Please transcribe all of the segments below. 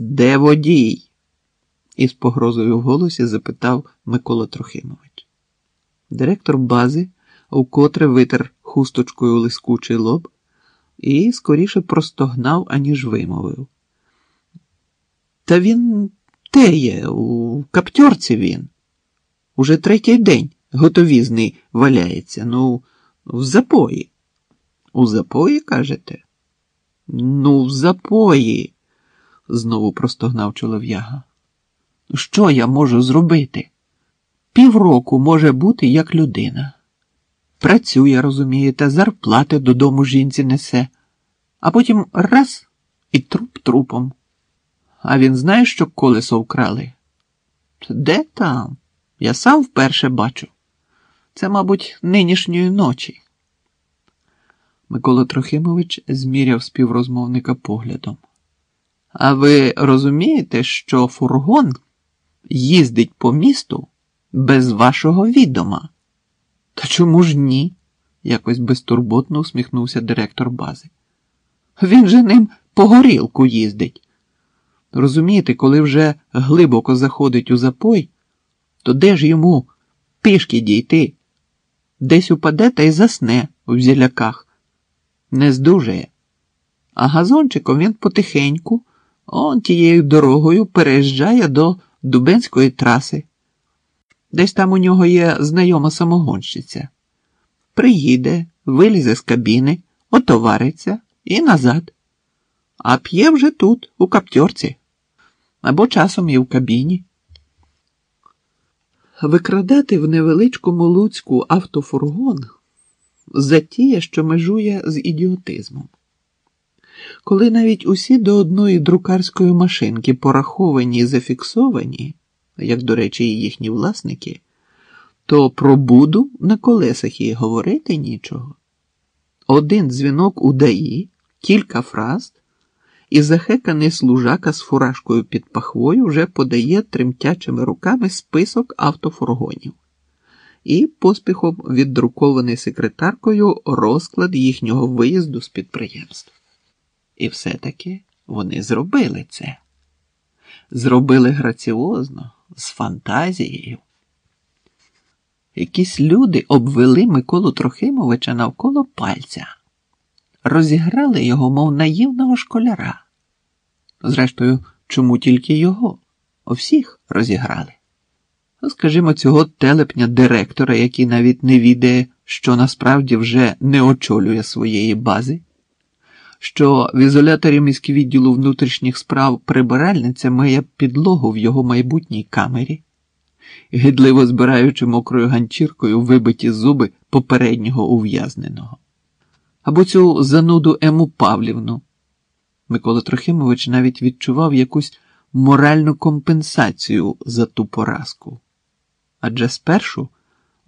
Де водій? із погрозою в голосі запитав Микола Трохимович. Директор бази вкотре витер хусточкою лискучий лоб і скоріше простогнав, аніж вимовив. Та він теє, у каптьорці він. Уже третій день готовізний валяється. Ну, в запої. У запої, кажете? Ну, в запої, знову простогнав чолов'яга. Що я можу зробити? Півроку може бути як людина. Працює, розумієте, зарплати додому жінці несе, а потім раз і труп трупом. А він знає, що колесо вкрали? Де там? Я сам вперше бачу. Це, мабуть, нинішньої ночі. Микола Трохимович зміряв співрозмовника поглядом. А ви розумієте, що фургон їздить по місту без вашого відома? Та чому ж ні? якось безтурботно усміхнувся директор бази. Він же ним по горілку їздить. Розумієте, коли вже глибоко заходить у запой, то де ж йому пішки дійти? Десь упаде та й засне у взіляках. Не здужає. А газончиком він потихеньку, он тією дорогою переїжджає до Дубенської траси. Десь там у нього є знайома самогонщиця. Приїде, вилізе з кабіни, отовариться і назад. А п'є вже тут, у каптьорці, або часом і в кабіні. Викрадати в невеличкому Луцьку автофургон затія, що межує з ідіотизмом. Коли навіть усі до одної друкарської машинки пораховані і зафіксовані, як, до речі, і їхні власники, то про буду на колесах і говорити нічого. Один дзвінок у ДАІ, кілька фраз, і захеканий служака з фуражкою під пахвою вже подає тремтячими руками список автофургонів і поспіхом віддрукований секретаркою розклад їхнього виїзду з підприємства. І все-таки вони зробили це. Зробили граціозно, з фантазією. Якісь люди обвели Миколу Трохимовича навколо пальця, розіграли його, мов наївного школяра. Зрештою, чому тільки його? Всіх розіграли. Ну, скажімо, цього телепня директора, який навіть не відає, що насправді вже не очолює своєї бази що в ізоляторі міськвідділу внутрішніх справ прибиральниця має підлогу в його майбутній камері, гидливо збираючи мокрою ганчіркою вибиті зуби попереднього ув'язненого. Або цю зануду Ему Павлівну. Микола Трохимович навіть відчував якусь моральну компенсацію за ту поразку. Адже спершу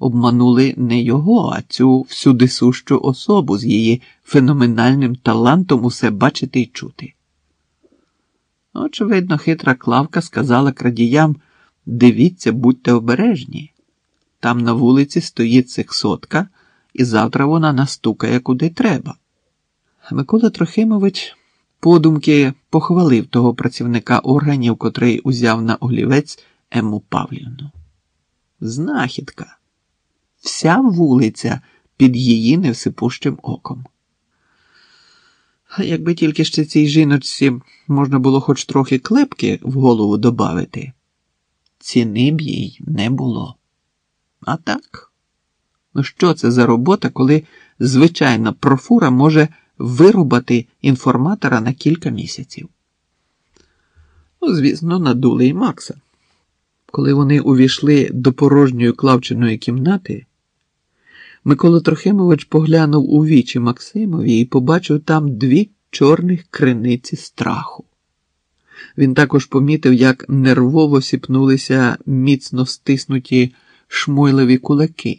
обманули не його, а цю всюдисущу особу з її феноменальним талантом усе бачити й чути. Очевидно, хитра Клавка сказала крадіям дивіться, будьте обережні. Там на вулиці стоїть сексотка, і завтра вона настукає куди треба. Микола Трохимович подумки похвалив того працівника органів, котрий узяв на олівець Ему Павлівну. Знахідка вся вулиця під її невсипущим оком. Якби тільки ще цій жіночці можна було хоч трохи клепки в голову добавити, ціни б їй не було. А так, ну що це за робота, коли звичайна профура може вирубати інформатора на кілька місяців? Ну, звісно, надули і Макса. Коли вони увійшли до порожньої клавчиної кімнати. Микола Трохимович поглянув у вічі Максимові і побачив там дві чорних криниці страху. Він також помітив, як нервово сіпнулися міцно стиснуті шмойливі кулаки,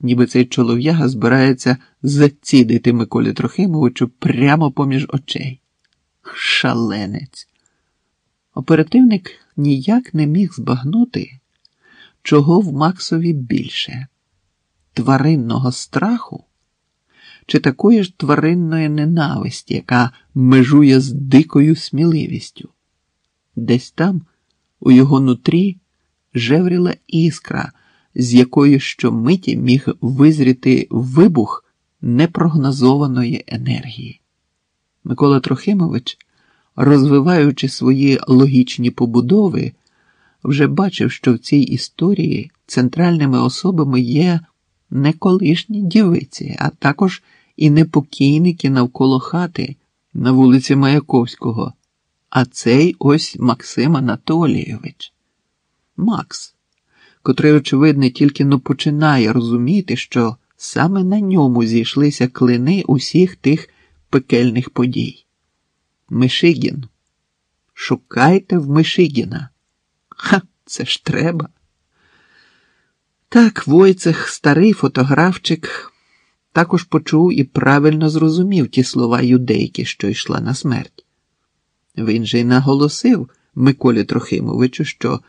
ніби цей чолов'яга збирається зацідити Миколі Трохимовичу прямо поміж очей. Шаленець. Оперативник ніяк не міг збагнути, чого в Максові більше тваринного страху чи такої ж тваринної ненависті, яка межує з дикою сміливістю. Десь там, у його нутрі, жевріла іскра, з якої щомиті міг визріти вибух непрогнозованої енергії. Микола Трохимович, розвиваючи свої логічні побудови, вже бачив, що в цій історії центральними особами є не колишні дівиці, а також і непокійники навколо хати на вулиці Маяковського, а цей ось Максим Анатолійович. Макс, котрий, очевидно, тільки но починає розуміти, що саме на ньому зійшлися клини усіх тих пекельних подій. Мишигін. Шукайте в Мишигіна. Ха, це ж треба. Так, Войцех, старий фотографчик, також почув і правильно зрозумів ті слова юдейки, що йшла на смерть. Він же й наголосив Миколі Трохимовичу, що